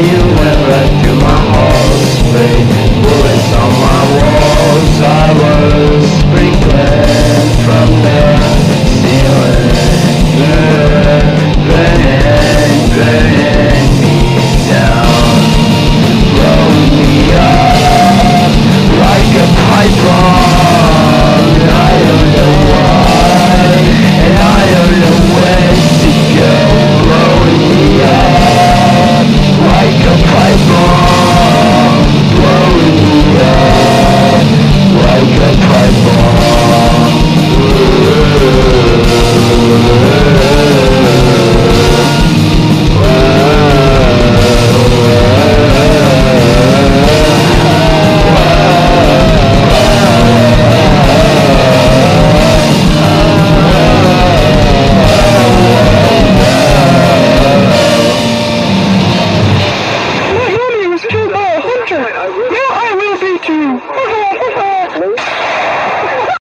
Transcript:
you. you.